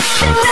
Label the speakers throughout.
Speaker 1: Oh,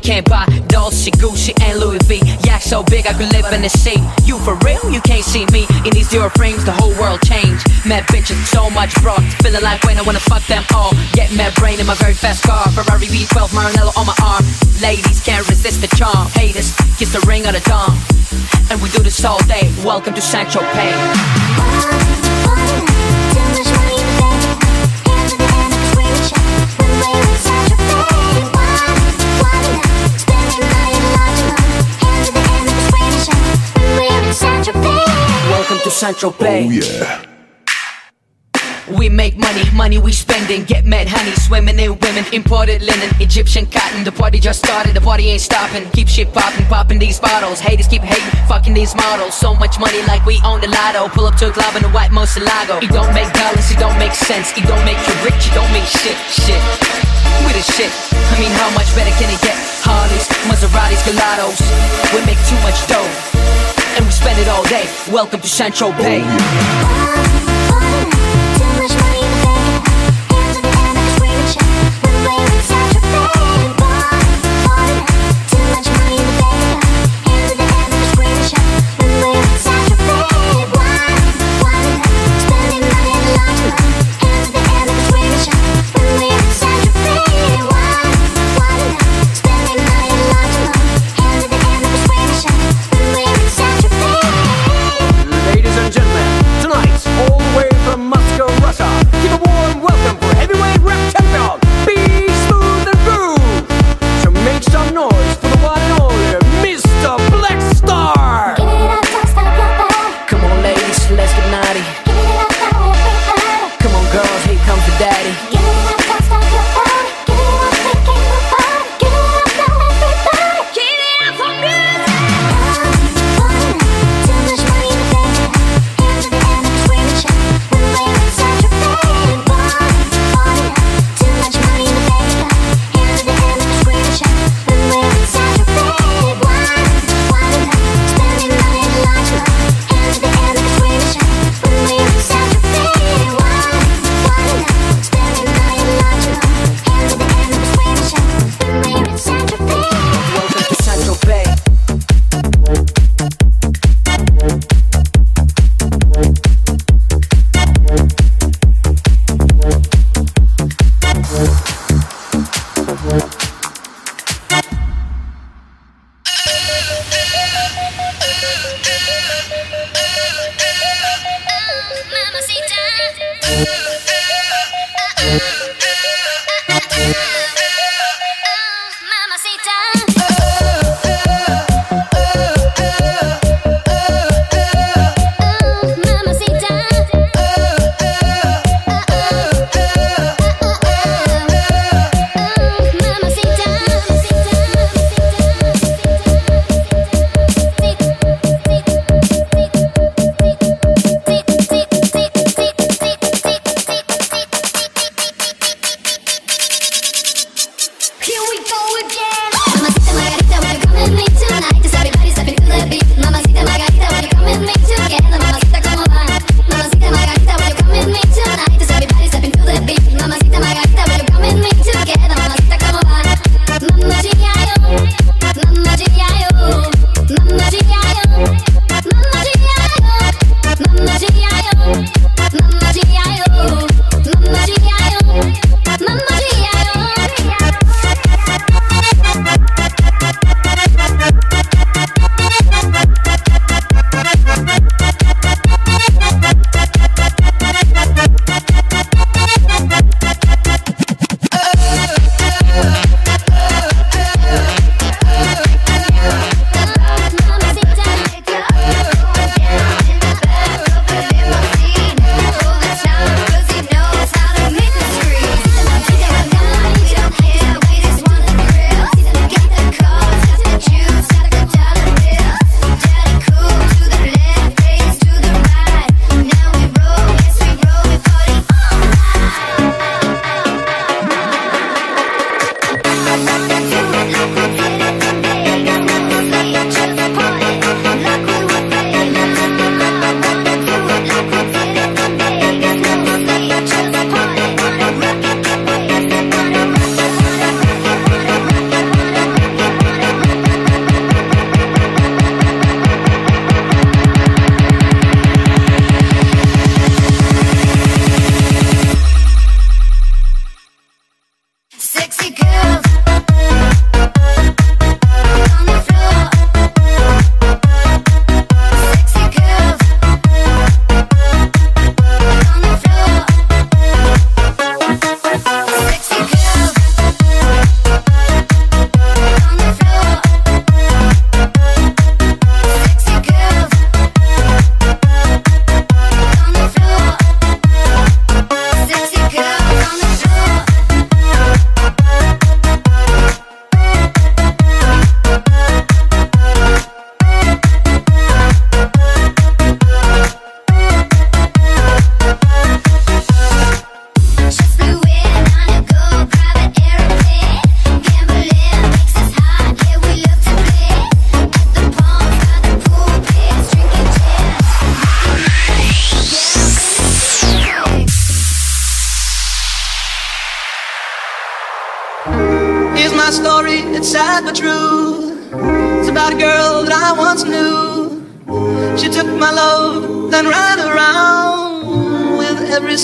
Speaker 2: can't buy. Dolce, Gucci, and Louis V. Yak so big I could live in the sea. You for real? You can't see me. In these zero frames, the whole world changed. Mad bitches, so much broad. Feeling like when I wanna fuck them all. Get mad brain in my very fast car. Ferrari V12, Maranello on my arm. Ladies can't resist the charm. Haters, kiss the ring on the dawn. And we do this all day. Welcome to Sancho Pay. Sancho Bay.
Speaker 1: Oh yeah.
Speaker 2: We make money, money we spending. Get mad honey, swimming in women. Imported linen, Egyptian cotton. The party just started, the party ain't stopping. Keep shit popping, popping these bottles. Haters keep hating, fucking these models. So much money like we own the lotto. Pull up to a club in a white Murciélago. It don't make dollars, it don't make sense. It don't make you rich, it don't make shit, shit. We the shit. I mean, how much better can it get? Harleys, Maseratis, Gallardos. We make too much dough, and we spend it all day. Welcome to Central Bay.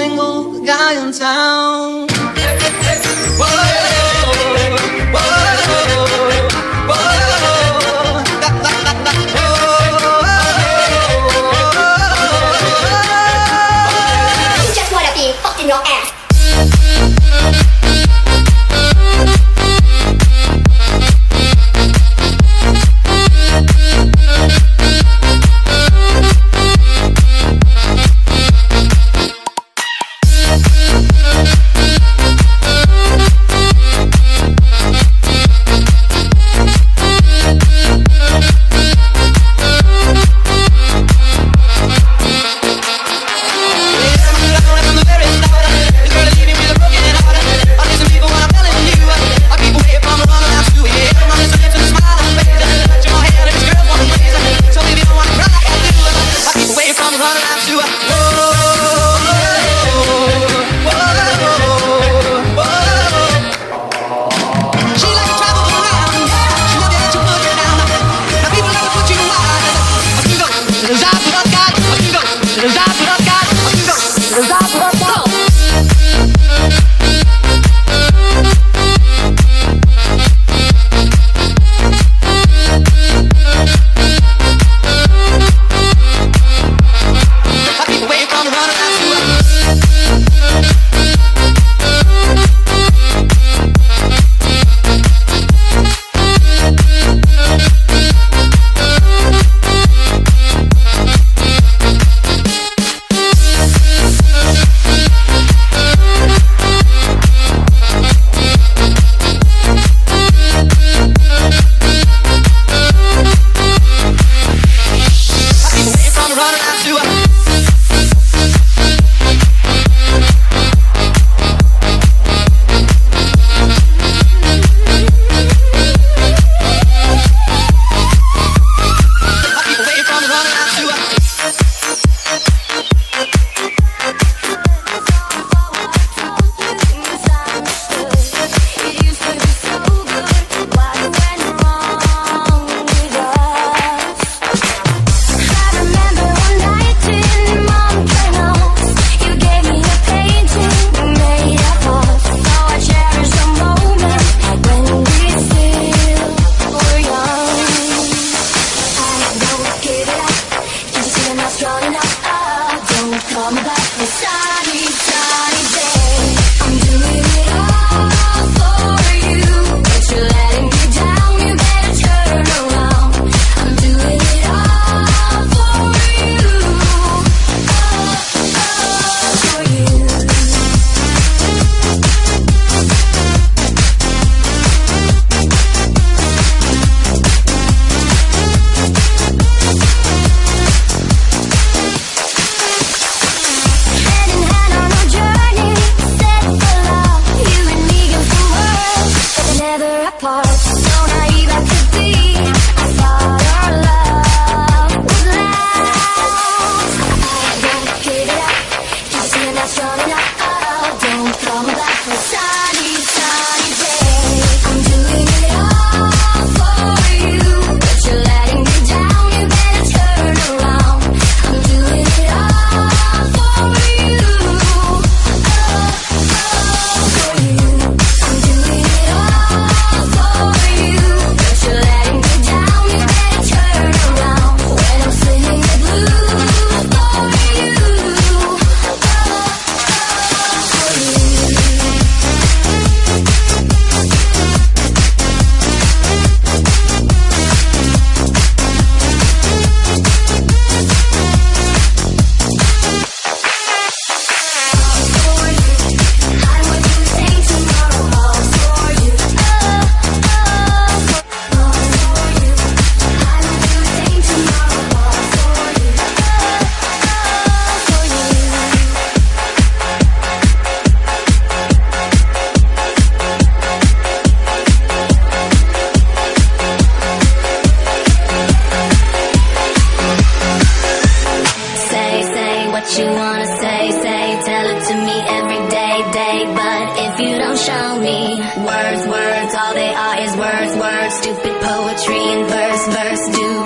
Speaker 3: Single guy in town.
Speaker 4: Verse. Do